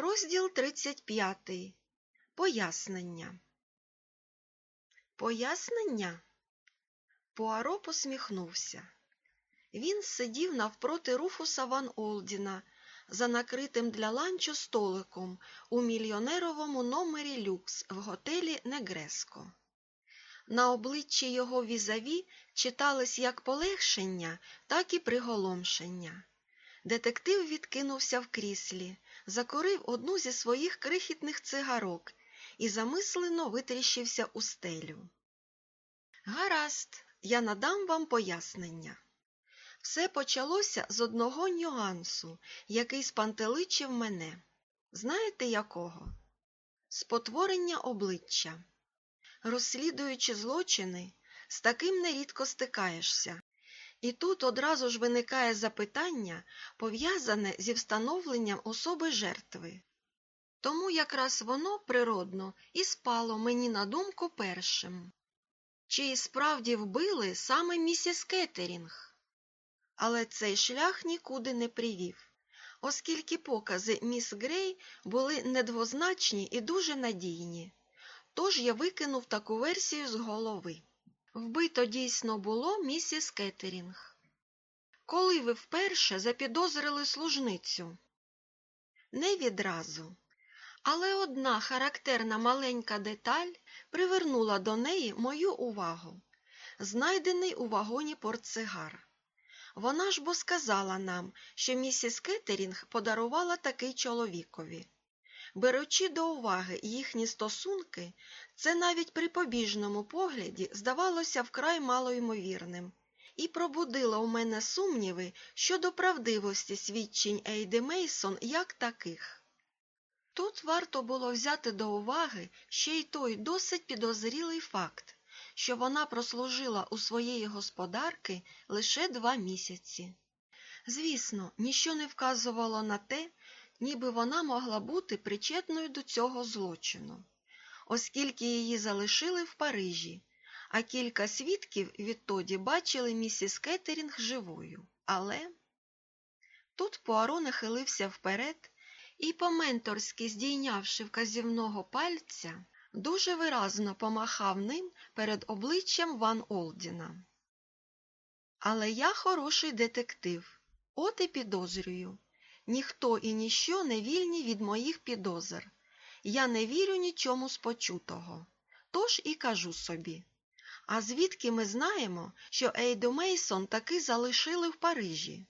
Розділ 35. Пояснення. Пояснення? Пуаро посміхнувся. Він сидів навпроти Руфуса Ван Олдіна за накритим для ланчу столиком у мільйонеровому номері люкс в готелі Негреско. На обличчі його візаві читались як полегшення, так і приголомшення. Детектив відкинувся в кріслі, закурив одну зі своїх крихітних цигарок і замислено витріщився у стелю. Гаразд, я надам вам пояснення. Все почалося з одного нюансу, який спантеличив мене. Знаєте якого? Спотворення обличчя. Розслідуючи злочини, з таким нерідко стикаєшся. І тут одразу ж виникає запитання, пов'язане зі встановленням особи жертви. Тому якраз воно природно і спало мені на думку першим. Чи і справді вбили саме місіс Кеттерінг? Але цей шлях нікуди не привів, оскільки покази міс Грей були недвозначні і дуже надійні. Тож я викинув таку версію з голови. Вбито дійсно було місіс Кеттерінг. Коли ви вперше запідозрили служницю? Не відразу. Але одна характерна маленька деталь привернула до неї мою увагу знайдений у вагоні портсигар. Вона ж бо сказала нам, що місіс Кеттерінг подарувала такий чоловікові. Беручи до уваги їхні стосунки, це навіть при побіжному погляді здавалося вкрай малоймовірним і пробудило у мене сумніви щодо правдивості свідчень Ейди Мейсон як таких. Тут варто було взяти до уваги ще й той досить підозрілий факт, що вона прослужила у своєї господарки лише два місяці. Звісно, ніщо не вказувало на те, ніби вона могла бути причетною до цього злочину, оскільки її залишили в Парижі, а кілька свідків відтоді бачили місіс Кеттерінг живою. Але тут Пуаро нахилився вперед і, по-менторськи здійнявши вказівного пальця, дуже виразно помахав ним перед обличчям Ван Олдіна. Але я хороший детектив, от і підозрюю. Ніхто і ніщо не вільні від моїх підозр. Я не вірю нічому з почутого. Тож і кажу собі. А звідки ми знаємо, що Ейду Мейсон таки залишили в Парижі?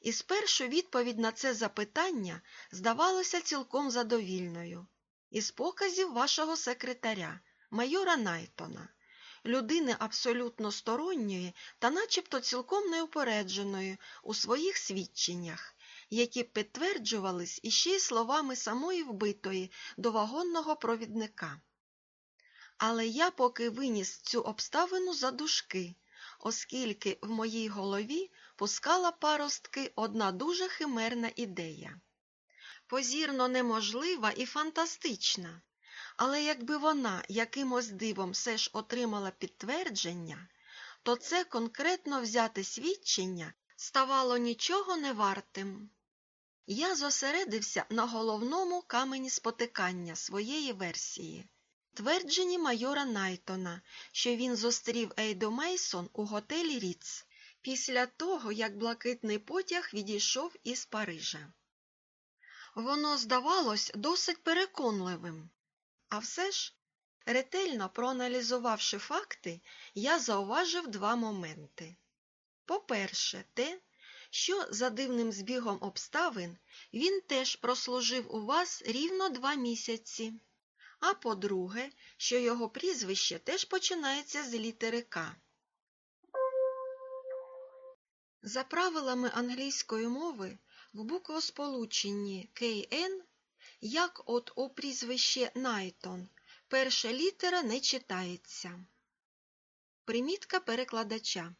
І спершу відповідь на це запитання здавалося цілком задовільною. Із показів вашого секретаря, майора Найтона, людини абсолютно сторонньої та начебто цілком неупередженої у своїх свідченнях які підтверджувались іще й словами самої вбитої до вагонного провідника. Але я поки виніс цю обставину за дужки, оскільки в моїй голові пускала паростки одна дуже химерна ідея. Позірно неможлива і фантастична, але якби вона якимось дивом все ж отримала підтвердження, то це конкретно взяте свідчення ставало нічого не вартим. Я зосередився на головному камені спотикання своєї версії, твердженні майора Найтона, що він зустрів Ейду Мейсон у готелі Ріц після того, як блакитний потяг відійшов із Парижа. Воно здавалось досить переконливим, а все ж, ретельно проаналізувавши факти, я зауважив два моменти. По-перше, те, що за дивним збігом обставин він теж прослужив у вас рівно два місяці. А по-друге, що його прізвище теж починається з літери К. За правилами англійської мови в буквосполученні КН, як от у прізвище Найтон, перша літера не читається. Примітка перекладача.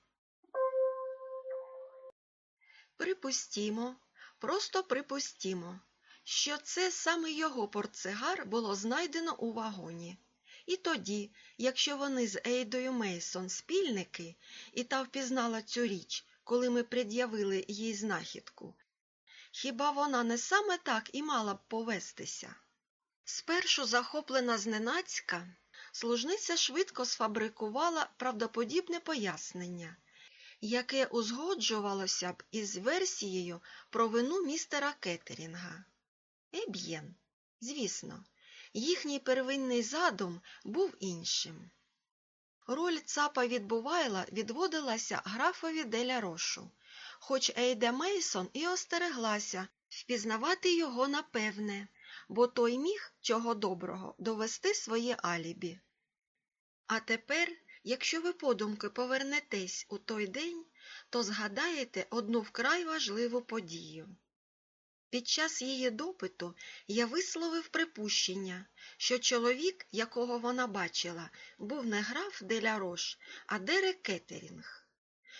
Припустімо, просто припустімо, що це саме його портсигар було знайдено у вагоні. І тоді, якщо вони з Ейдою Мейсон спільники, і та впізнала цю річ, коли ми пред'явили їй знахідку, Хіба вона не саме так і мала б повестися? Спершу захоплена зненацька, служниця швидко сфабрикувала правдоподібне пояснення, яке узгоджувалося б із версією про вину містера Кеттерінга. Еб'єн, звісно, їхній первинний задум був іншим. Роль цапа відбувайла відводилася графові деля Рошу, хоч Ейда Мейсон і остереглася впізнавати його напевне, бо той міг, чого доброго, довести своє алібі. А тепер, якщо ви подумки повернетесь у той день, то згадаєте одну вкрай важливу подію. Під час її допиту я висловив припущення, що чоловік, якого вона бачила, був не граф Деля Рош, а Дерек Кеттерінг.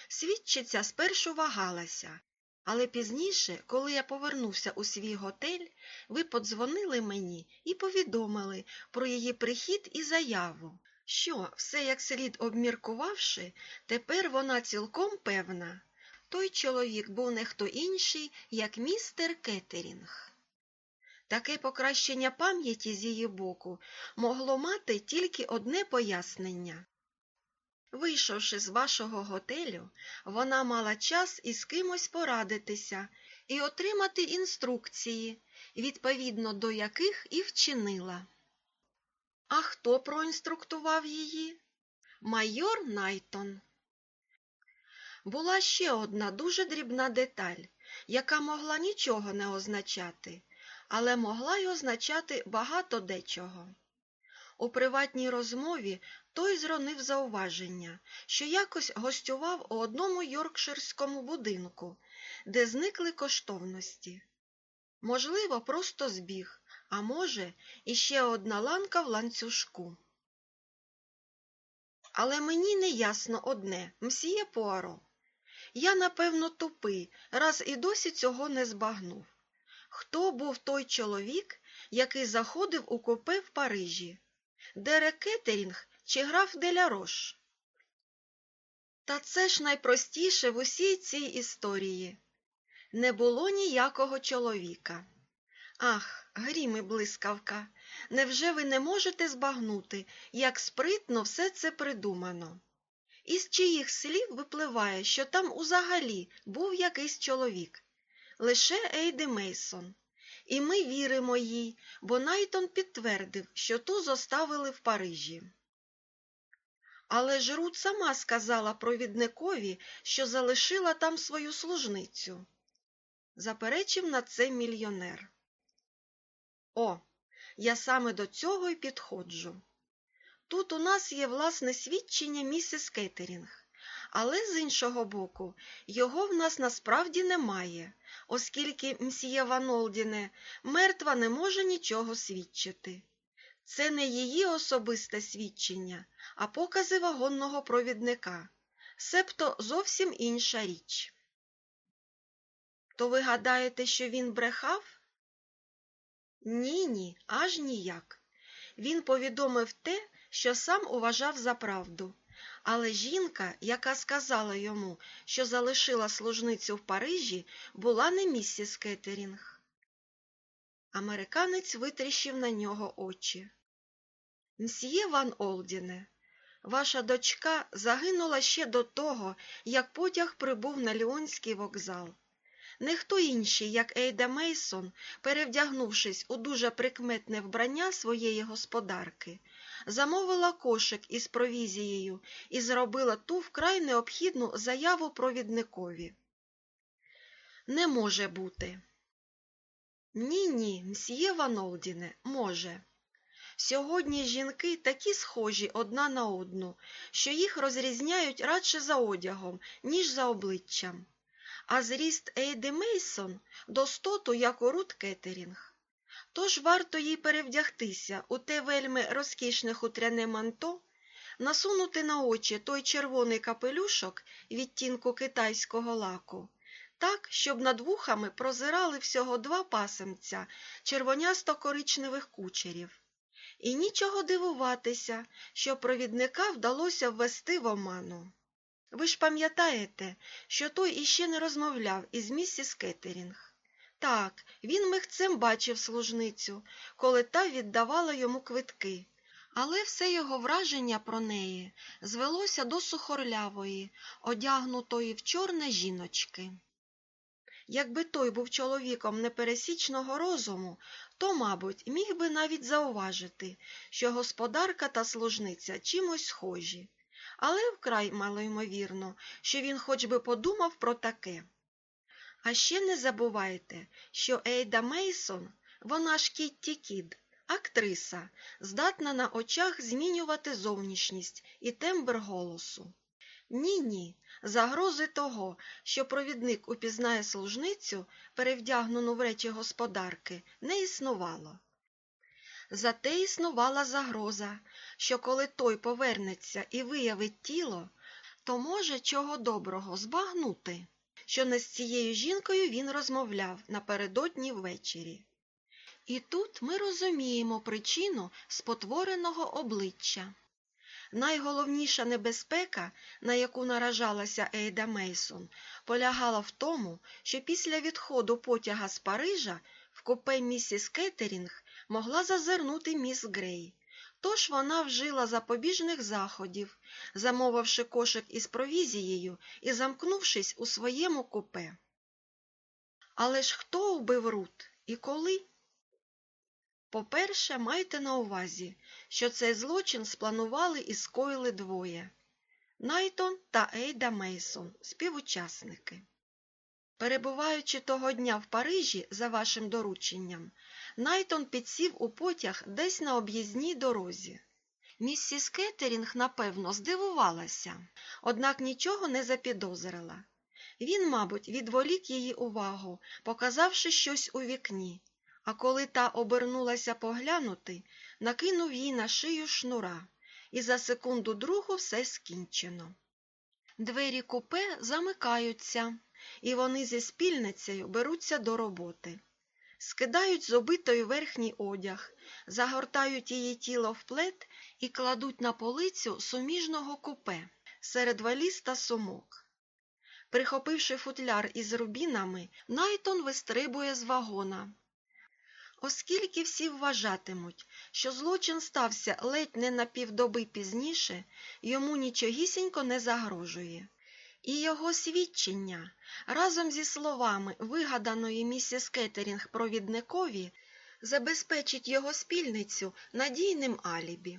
Свідчиця спершу вагалася, але пізніше, коли я повернувся у свій готель, ви подзвонили мені і повідомили про її прихід і заяву, що, все як слід обміркувавши, тепер вона цілком певна. Той чоловік був не хто інший, як містер Кеттерінг. Таке покращення пам'яті з її боку могло мати тільки одне пояснення. Вийшовши з вашого готелю, вона мала час із кимось порадитися і отримати інструкції, відповідно до яких і вчинила. А хто проінструктував її? Майор Найтон. Була ще одна дуже дрібна деталь, яка могла нічого не означати, але могла й означати багато дечого. У приватній розмові той зронив зауваження, що якось гостював у одному йоркширському будинку, де зникли коштовності. Можливо, просто збіг, а може, іще одна ланка в ланцюжку. Але мені не ясно одне, мсьє Пуаро. Я, напевно, тупий, раз і досі цього не збагнув. Хто був той чоловік, який заходив у купе в Парижі? Дерек Кеттерінг чи граф Делярош? Та це ж найпростіше в усій цій історії. Не було ніякого чоловіка. Ах, грім і блискавка, невже ви не можете збагнути, як спритно все це придумано? Із чиїх слів випливає, що там узагалі був якийсь чоловік, лише Ейди Мейсон. І ми віримо їй, бо Найтон підтвердив, що ту зоставили в Парижі. Але ж Рут сама сказала провідникові, що залишила там свою служницю. Заперечив на це мільйонер. О, я саме до цього й підходжу. Тут у нас є власне свідчення місіс Кеттерінг, але з іншого боку, його в нас насправді немає, оскільки мсьє Ванолдіне мертва не може нічого свідчити. Це не її особисте свідчення, а покази вагонного провідника, себто зовсім інша річ. То ви гадаєте, що він брехав? Ні, ні, аж ніяк. Він повідомив те, що сам уважав за правду. Але жінка, яка сказала йому, що залишила служницю в Парижі, була не місіс Кеттерінг. Американець витріщив на нього очі. Мсьє Ван Олдіне, ваша дочка загинула ще до того, як потяг прибув на Ліонський вокзал. Не хто інший, як Ейда Мейсон, перевдягнувшись у дуже прикметне вбрання своєї господарки, замовила кошик із провізією і зробила ту вкрай необхідну заяву провідникові. Не може бути. Ні, ні, мсьє Ванолдіне, може. Сьогодні жінки такі схожі одна на одну, що їх розрізняють радше за одягом, ніж за обличчям. А зріст Ейди Мейсон достоту, як у Рут Кеттерінг. Тож варто їй перевдягтися у те вельми розкішне хутряне манто, насунути на очі той червоний капелюшок відтінку китайського лаку, так, щоб над вухами прозирали всього два пасемця червонясто-коричневих кучерів. І нічого дивуватися, що провідника вдалося ввести в оману. Ви ж пам'ятаєте, що той іще не розмовляв із місіс Кеттерінг. Так, він михцем бачив служницю, коли та віддавала йому квитки. Але все його враження про неї звелося до сухорлявої, одягнутої в чорне жіночки. Якби той був чоловіком непересічного розуму, то, мабуть, міг би навіть зауважити, що господарка та служниця чимось схожі, але вкрай малоймовірно, що він хоч би подумав про таке. А ще не забувайте, що Ейда Мейсон, вона ж Кітті Кід, актриса, здатна на очах змінювати зовнішність і тембр голосу. Ні-ні, загрози того, що провідник упізнає служницю, перевдягнену в речі господарки, не існувало. Зате існувала загроза, що коли той повернеться і виявить тіло, то може чого доброго збагнути, що не з цією жінкою він розмовляв напередодні ввечері. І тут ми розуміємо причину спотвореного обличчя. Найголовніша небезпека, на яку наражалася Ейда Мейсон, полягала в тому, що після відходу потяга з Парижа в купе місіс Кеттерінг могла зазирнути міс Грей. Тож вона вжила запобіжних заходів, замовивши кошик із провізією і замкнувшись у своєму купе. Але ж хто вбив Рут і коли? По-перше, майте на увазі, що цей злочин спланували і скоїли двоє Найтон та Ейда Мейсон, співучасники. Перебуваючи того дня в Парижі за вашим дорученням, Найтон підсів у потяг десь на об'їзній дорозі. Міссіс Кеттерінг, напевно, здивувалася, однак нічого не запідозрила. Він, мабуть, відволік її увагу, показавши щось у вікні, а коли та обернулася поглянути, накинув їй на шию шнура, і за секунду другу все скінчено. Двері купе замикаються, і вони зі спільницею беруться до роботи. Скидають з обитої верхній одяг, загортають її тіло в плед і кладуть на полицю суміжного купе серед валіз та сумок. Прихопивши футляр із рубінами, Найтон вистрибує з вагона. Оскільки всі вважатимуть, що злочин стався ледь не на півдоби пізніше, йому нічогісінько не загрожує. І його свідчення. Разом зі словами вигаданої місіс Кеттерінг провідникові забезпечить його спільницю надійним алібі.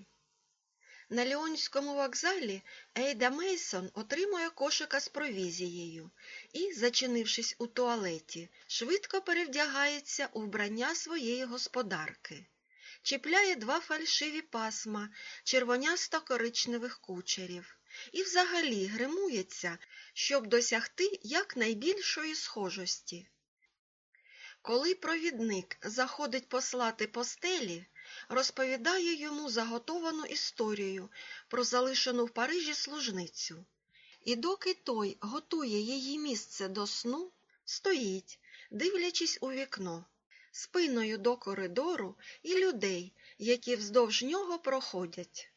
На Ліонському вокзалі Ейда Мейсон отримує кошика з провізією і, зачинившись у туалеті, швидко перевдягається у вбрання своєї господарки, чіпляє два фальшиві пасма червонясто-коричневих кучерів і взагалі гримується, щоб досягти якнайбільшої схожості. Коли провідник заходить послати постелі, розповідає йому заготовану історію про залишену в Парижі служницю. І доки той готує її місце до сну, стоїть, дивлячись у вікно, спиною до коридору і людей, які вздовж нього проходять.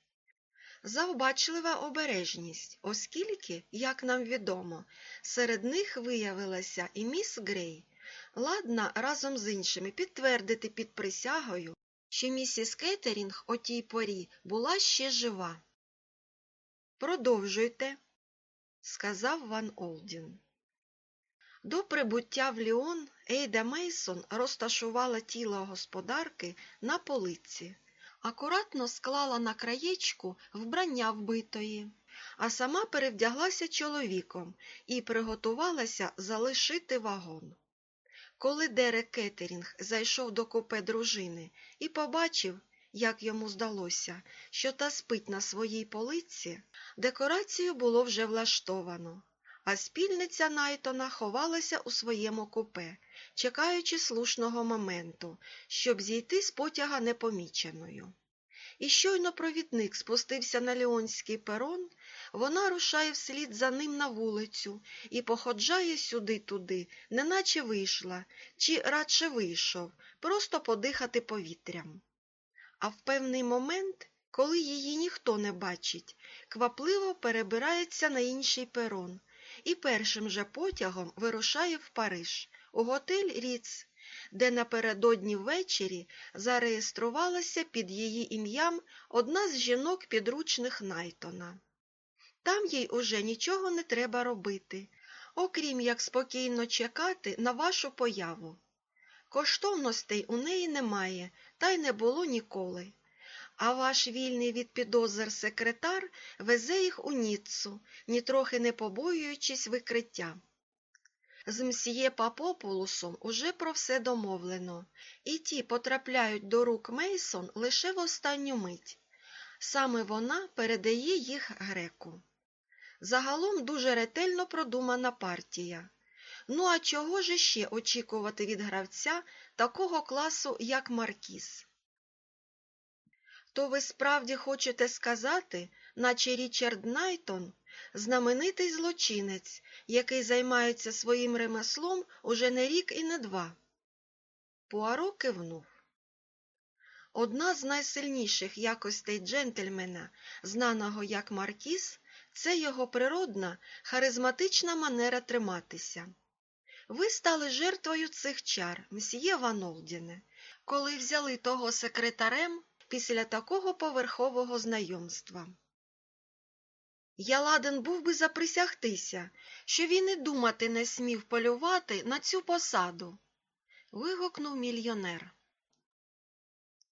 Завбачлива обережність, оскільки, як нам відомо, серед них виявилася і міс Грей, ладна разом з іншими підтвердити під присягою, що місіс Кеттерінг о тій порі була ще жива. Продовжуйте, сказав Ван Олдін. До прибуття в Ліон Ейда Мейсон розташувала тіло господарки на полиці, акуратно склала на краєчку вбрання вбитої, а сама перевдяглася чоловіком і приготувалася залишити вагон. Коли Дерек Кеттерінг зайшов до купе дружини і побачив, як йому здалося, що та спить на своїй полиці, декорацію було вже влаштовано, а спільниця Найтона ховалася у своєму купе, чекаючи слушного моменту, щоб зійти з потяга непоміченою. І щойно провідник спустився на Ліонський перон, вона рушає вслід за ним на вулицю і походжає сюди-туди, неначе вийшла, чи радше вийшов, просто подихати повітрям. А в певний момент, коли її ніхто не бачить, квапливо перебирається на інший перон і першим же потягом вирушає в Париж, у готель Ріц, де напередодні ввечері зареєструвалася під її ім'ям одна з жінок підручних Найтона. Там їй уже нічого не треба робити, окрім як спокійно чекати на вашу появу. Коштовностей у неї немає, та й не було ніколи. А ваш вільний від підозр секретар везе їх у Ніццу, нітрохи не побоюючись викриття. З мсьє Папопулусом уже про все домовлено, і ті потрапляють до рук Мейсон лише в останню мить. Саме вона передає їх греку. Загалом дуже ретельно продумана партія. Ну а чого ж ще очікувати від гравця такого класу, як Маркіс? То ви справді хочете сказати, наче Річард Найтон, знаменитий злочинець, який займається своїм ремеслом уже не рік і не два? Пуаро кивнув. Одна з найсильніших якостей джентльмена, знаного як Маркіс, це його природна, харизматична манера триматися. Ви стали жертвою цих чар, мсьє Ван коли взяли того секретарем після такого поверхового знайомства. Я ладен був би заприсягтися, що він і думати не смів полювати на цю посаду. вигукнув мільйонер.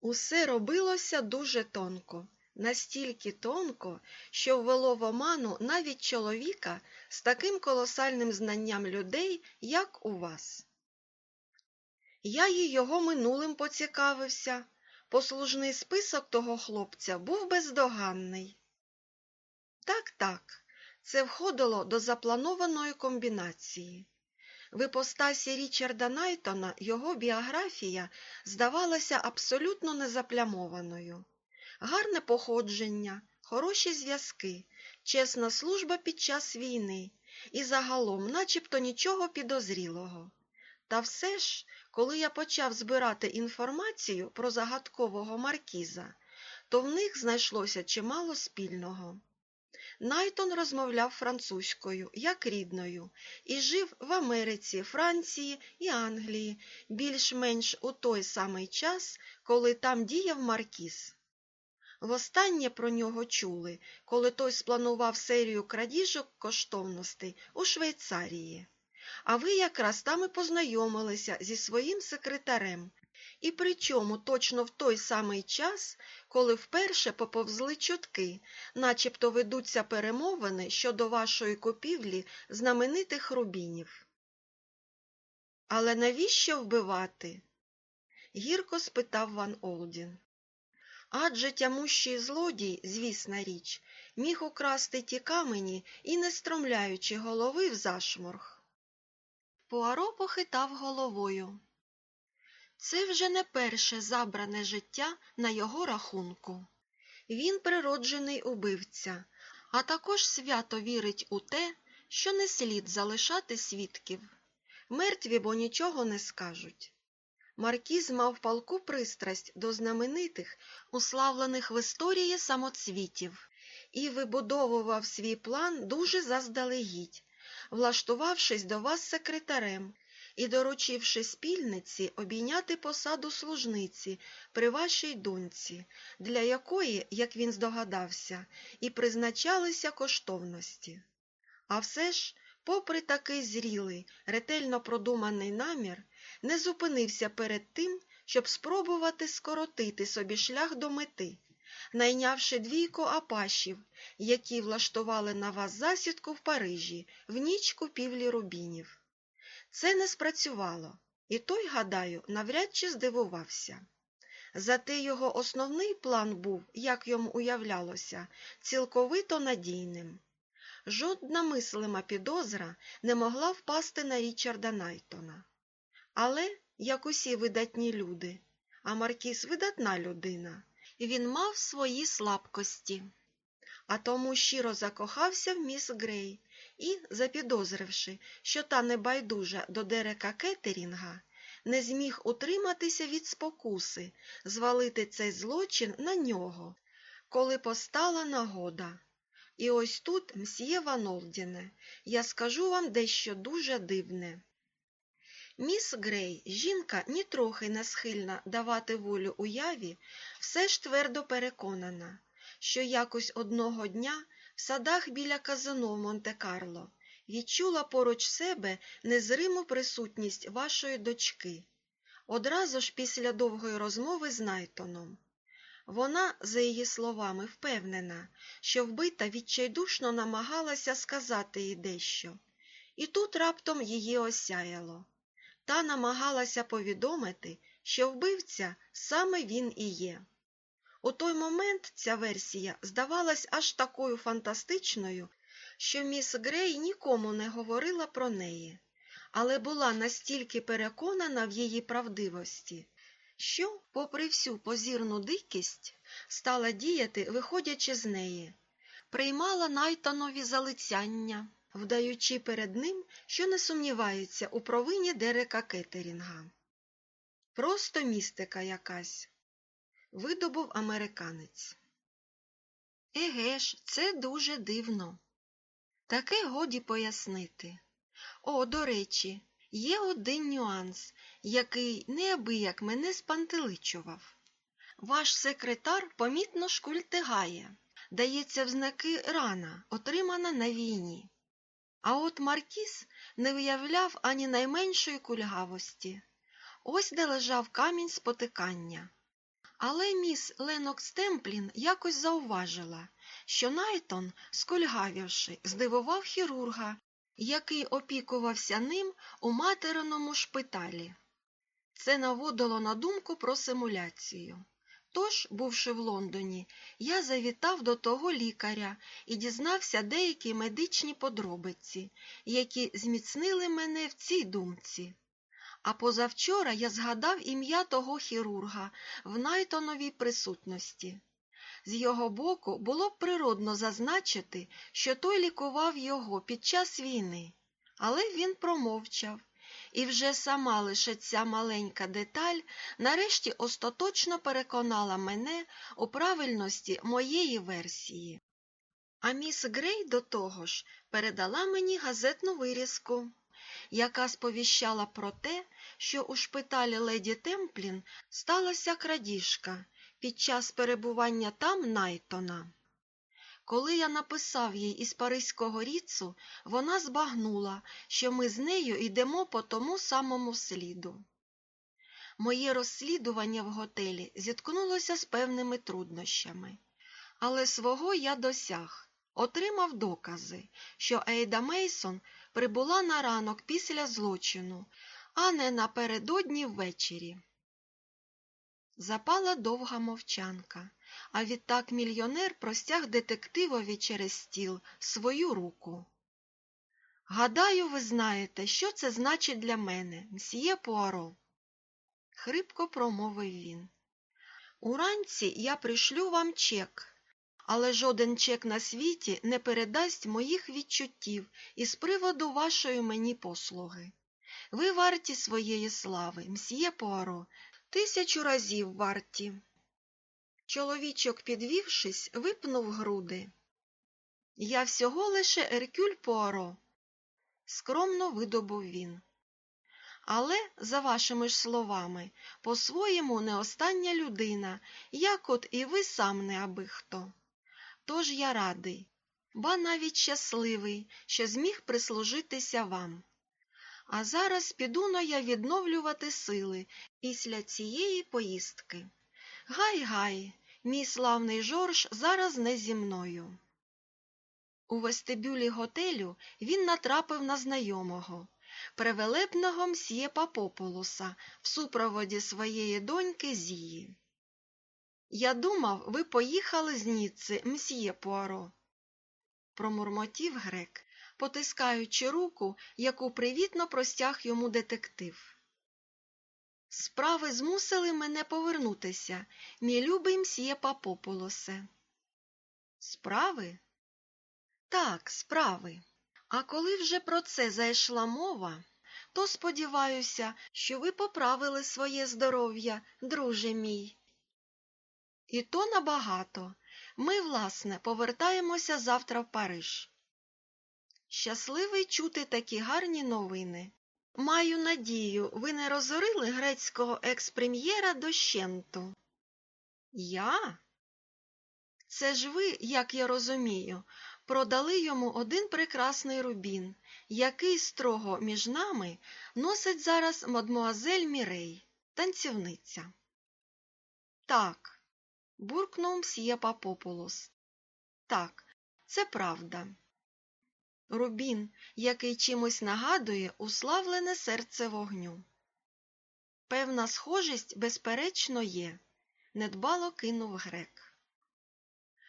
Усе робилося дуже тонко, настільки тонко, що ввело в оману навіть чоловіка з таким колосальним знанням людей, як у вас. Я їй його минулим поцікавився. Послужний список того хлопця був бездоганний. Так, так, це входило до запланованої комбінації. В іпостасі Річарда Найтона його біографія здавалася абсолютно незаплямованою. Гарне походження, хороші зв'язки, чесна служба під час війни і загалом начебто нічого підозрілого. Та все ж, коли я почав збирати інформацію про загадкового маркіза, то в них знайшлося чимало спільного. Найтон розмовляв французькою, як рідною, і жив в Америці, Франції і Англії більш-менш у той самий час, коли там діяв Маркіз. Востаннє про нього чули, коли той спланував серію крадіжок коштовностей у Швейцарії. А ви якраз там і познайомилися зі своїм секретарем, і причому точно в той самий час, коли вперше поповзли чутки, начебто ведуться перемовини щодо вашої купівлі знаменитих рубінів. Але навіщо вбивати? гірко спитав Ван Олдін. Адже тямущий злодій, звісна річ, міг украсти ті камені і, не стромляючи голови в зашморг. Пуаро похитав головою. Це вже не перше забране життя на його рахунку. Він природжений убивця, а також свято вірить у те, що не слід залишати свідків. Мертві бо нічого не скажуть. Маркіз мав палку пристрасть до знаменитих, уславлених в історії самоцвітів, і вибудовував свій план дуже заздалегідь, влаштувавшись до вас секретарем і доручивши спільниці обійняти посаду служниці при вашій доньці, для якої, як він здогадався, і призначалися коштовності. А все ж, попри такий зрілий, ретельно продуманий намір, не зупинився перед тим, щоб спробувати скоротити собі шлях до мети, найнявши двійко апашів, які влаштували на вас засідку в Парижі в ніч купівлі рубінів. Це не спрацювало, і той, гадаю, навряд чи здивувався. Зате його основний план був, як йому уявлялося, цілковито надійним. Жодна мислима підозра не могла впасти на Річарда Найтона. Але, як усі видатні люди, а Маркіс видатна людина, він мав свої слабкості, а тому щиро закохався в міс Грей і, запідозривши, що та небайдужа до Дерека Кеттерінга, не зміг утриматися від спокуси, звалити цей злочин на нього, коли постала нагода. І ось тут, мсьє Ванолдіне, я скажу вам дещо дуже дивне. Міс Грей, жінка нітрохи не схильна давати волю уяві, все ж твердо переконана, що якось одного дня в садах біля казино Монте-Карло відчула поруч себе незриму присутність вашої дочки, одразу ж після довгої розмови з Найтоном. Вона, за її словами, впевнена, що вбита відчайдушно намагалася сказати їй дещо, і тут раптом її осяяло. Та намагалася повідомити, що вбивця саме він і є. У той момент ця версія здавалась аж такою фантастичною, що міс Грей нікому не говорила про неї, але була настільки переконана в її правдивості, що, попри всю позірну дикість, стала діяти, виходячи з неї, приймала найтанові залицяння, вдаючи перед ним, що не сумнівається у провині Дерека Кеттерінга. Просто містика якась, видобув американець. Еге ж, це дуже дивно. Таке годі пояснити. О, до речі, є один нюанс, який неабияк мене спантеличував. Ваш секретар помітно шкультигає, дається в знаки рана, отримана на війні. А от Маркіс не виявляв ані найменшої кульгавості. Ось де лежав камінь спотикання. Але міс Ленокс Темплін якось зауважила, що Найтон, скульгавівши, здивував хірурга, який опікувався ним у материному шпиталі. Це наводило на думку про симуляцію. Тож, бувши в Лондоні, я завітав до того лікаря і дізнався деякі медичні подробиці, які зміцнили мене в цій думці. А позавчора я згадав ім'я того хірурга в Найтоновій присутності. З його боку було б природно зазначити, що той лікував його під час війни, але він промовчав, і вже сама лише ця маленька деталь нарешті остаточно переконала мене у правильності моєї версії. А міс Грей до того ж передала мені газетну вирізку, яка сповіщала про те, що у шпиталі леді Темплін сталася крадіжка під час перебування там Найтона. Коли я написав їй із Паризького ріцу, вона збагнула, що ми з нею йдемо по тому самому сліду. Моє розслідування в готелі зіткнулося з певними труднощами, але свого я досяг, отримав докази, що Ейда Мейсон прибула на ранок після злочину, а не напередодні ввечері. Запала довга мовчанка, а відтак мільйонер простяг детективові через стіл свою руку. Гадаю, ви знаєте, що це значить для мене, мсьє Пуаро, хрипко промовив він. Уранці я пришлю вам чек, але жоден чек на світі не передасть моїх відчуттів із приводу вашої мені послуги. Ви варті своєї слави, мсьє Пуаро, тисячу разів варті. Чоловічок, підвівшись, випнув груди. Я всього лише Еркюль Пуаро, скромно видобув він. Але, за вашими ж словами, по-своєму не остання людина, як от і ви сам не аби хто. Тож я радий, ба навіть щасливий, що зміг прислужитися вам. А зараз піду но я відновлювати сили після цієї поїздки. Гай-гай, мій славний Жорж зараз не зі мною. У вестибюлі готелю він натрапив на знайомого, превелебного мсьє Папополуса в супроводі своєї доньки Зії. Я думав, ви поїхали з Ніцци, мсьє Пуаро, промурмотів грек, потискаючи руку, яку привітно простяг йому детектив. Справи змусили мене повернутися, мій любий мсьє Папополосе. Справи? Так, справи. А коли вже про це зайшла мова, то сподіваюся, що ви поправили своє здоров'я, друже мій. І то набагато. Ми, власне, повертаємося завтра в Париж. Щасливий чути такі гарні новини. Маю надію, ви не розорили грецького експрем'єра дощенту. Я? Це ж ви, як я розумію, продали йому один прекрасний рубін, який строго між нами носить зараз мадмуазель Мірей, танцівниця. Так, буркнув мсьє Папополос. Так, це правда. Рубін, який чимось нагадує уславлене серце вогню. Певна схожість, безперечно, є, недбало кинув грек.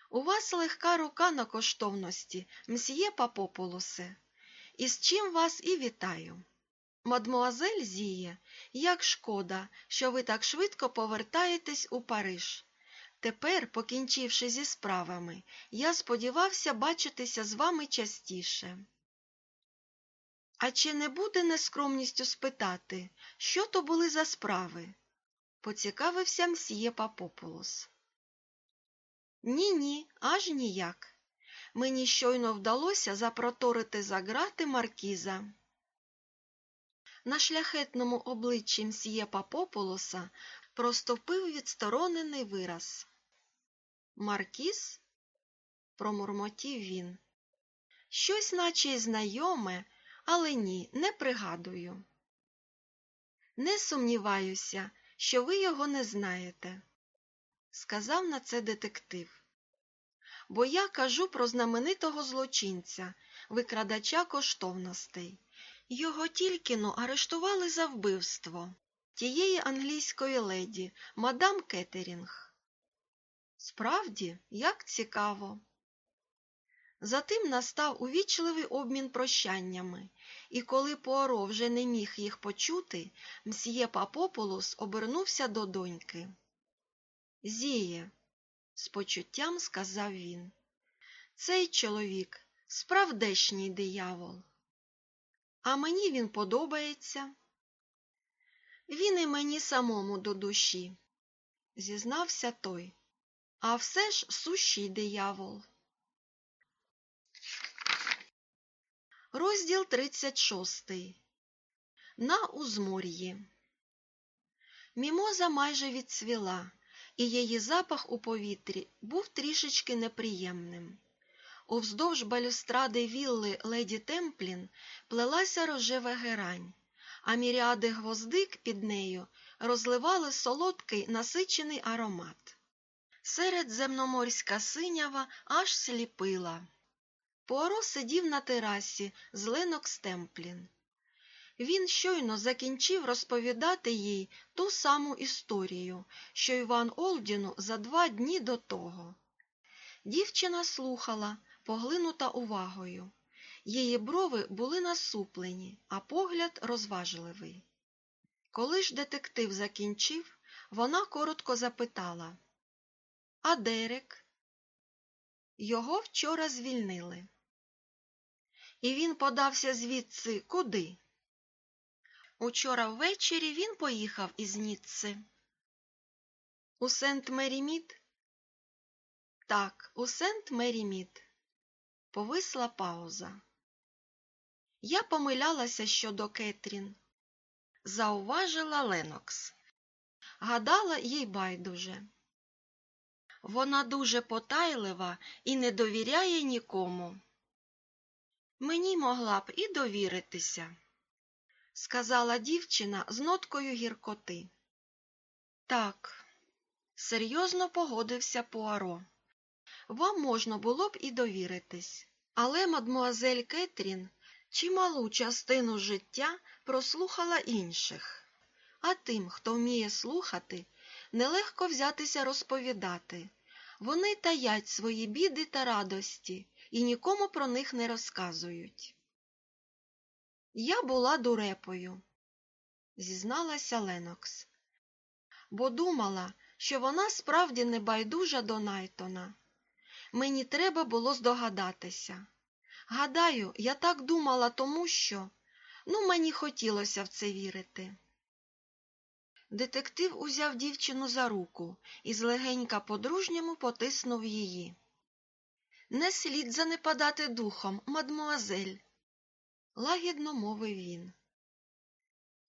У вас легка рука на коштовності, мсьє Папополосе, з чим вас і вітаю. Мадмуазель Зіє, як шкода, що ви так швидко повертаєтесь у Париж. Тепер, покінчивши зі справами, я сподівався бачитися з вами частіше. А чи не буде нескромністю спитати, що то були за справи? поцікавився мсьє Папополос. Ні, ні, аж ніяк. Мені щойно вдалося запроторити за грати маркіза. На шляхетному обличчі мсьє Папополоса проступив відсторонений вираз. Маркіз? промурмотів він. Щось наче й знайоме, але ні, не пригадую. Не сумніваюся, що ви його не знаєте, сказав на це детектив. Бо я кажу про знаменитого злочинця, викрадача коштовностей. Його тільки но арештували за вбивство тієї англійської леді, мадам Кеттерінг. Справді, як цікаво. Затим настав увічливий обмін прощаннями, і коли Пуаро вже не міг їх почути, мсьє Папополос обернувся до доньки. Зіє, з почуттям сказав він, цей чоловік справдешній диявол. А мені він подобається. Він і мені самому до душі, зізнався той. А все ж сущий диявол. Розділ 36. На узмор'ї. Мімоза майже відцвіла, і її запах у повітрі був трішечки неприємним. Уздовж балюстради вілли леді Темплін плелася рожева герань, а міріади гвоздик під нею розливали солодкий насичений аромат. Серед земноморська синява аж сліпила. Пуаро сидів на терасі з Ленокс Темплін. Він щойно закінчив розповідати їй ту саму історію, що Іван Олдіну за два дні до того. Дівчина слухала, поглинута увагою. Її брови були насуплені, а погляд розважливий. Коли ж детектив закінчив, вона коротко запитала А Дерек? Його вчора звільнили. І він подався звідси куди? Учора ввечері він поїхав із Ніцци. У Сент Меріміт? Так, у Сент Меріміт. Повисла пауза. Я помилялася щодо Кетрін. Зауважила Ленокс. Гадала, їй байдуже. Вона дуже потайлива і не довіряє нікому. Мені могла б і довіритися, сказала дівчина з ноткою гіркоти. Так, серйозно погодився Пуаро. Вам можна було б і довіритись, але мадмуазель Кетрін чималу частину життя прослухала інших, а тим, хто вміє слухати, нелегко взятися розповідати. Вони таять свої біди та радості і нікому про них не розказують. Я була дурепою, зізналася Ленокс, бо думала, що вона справді не байдужа до Найтона. Мені треба було здогадатися. Гадаю, я так думала, тому що ну, мені хотілося в це вірити. Детектив узяв дівчину за руку і злегенька по-дружньому потиснув її. Не слід занепадати духом, мадмуазель, лагідно мовив він.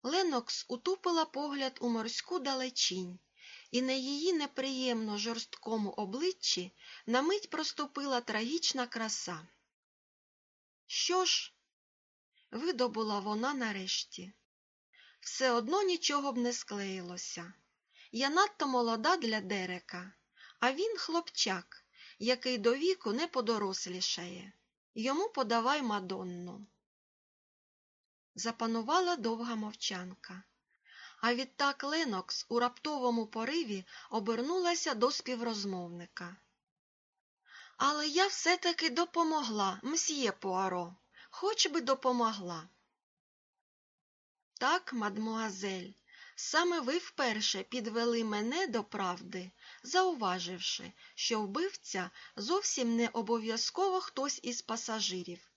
Ленокс утупила погляд у морську далечінь, і на її неприємно жорсткому обличчі на мить проступила трагічна краса. Що ж, видобула вона нарешті. Все одно нічого б не склеїлося. Я надто молода для Дерека, а він хлопчак, який до віку не подорослішає. Йому подавай Мадонну. Запанувала довга мовчанка. А відтак Ленокс у раптовому пориві обернулася до співрозмовника. Але я все-таки допомогла, мсьє Пуаро, хоч би допомогла. Так, мадмуазель, саме ви вперше підвели мене до правди, зауваживши, що вбивця зовсім не обов'язково хтось із пасажирів.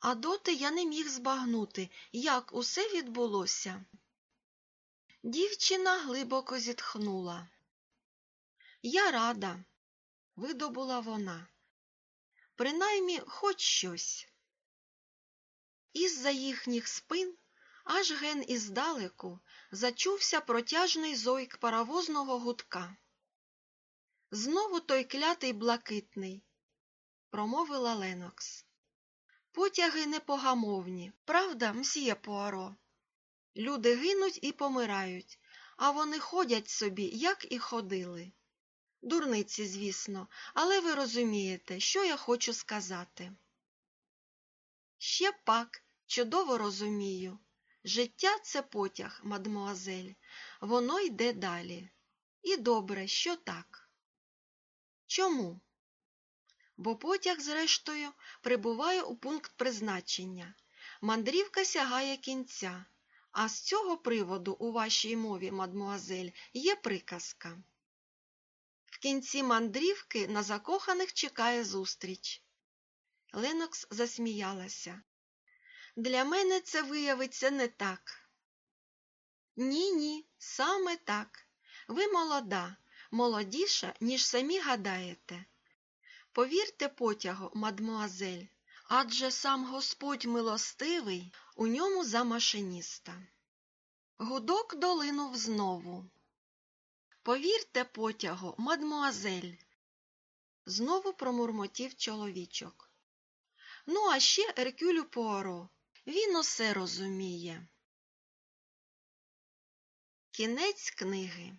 А доти я не міг збагнути, як усе відбулося. Дівчина глибоко зітхнула. Я рада, видобула вона. Принаймні хоч щось. Із-за їхніх спин, аж ген іздалеку, зачувся протяжний зойк паровозного гудка. Знову той клятий блакитний, промовила Ленокс. Потяги непогамовні, правда, мсьє Пуаро? Люди гинуть і помирають, а вони ходять собі, як і ходили. Дурниці, звісно, але ви розумієте, що я хочу сказати. Ще пак, чудово розумію. Життя це потяг, мадмуазель, воно йде далі. І добре, що так. Чому? Бо потяг, зрештою, прибуває у пункт призначення. Мандрівка сягає кінця, а з цього приводу у вашій мові, мадмуазель, є приказка. В кінці мандрівки на закоханих чекає зустріч. Ленокс засміялася. Для мене це виявиться не так. Ні, ні, саме так. Ви молода, молодіша, ніж самі гадаєте. Повірте потягу, мадмуазель, адже сам Господь милостивий у ньому за машиніста. Гудок долинув знову. Повірте потягу, мадмуазель, знову промурмотів чоловічок. Ну, а ще Еркюлю Пуаро. Він усе розуміє. Кінець книги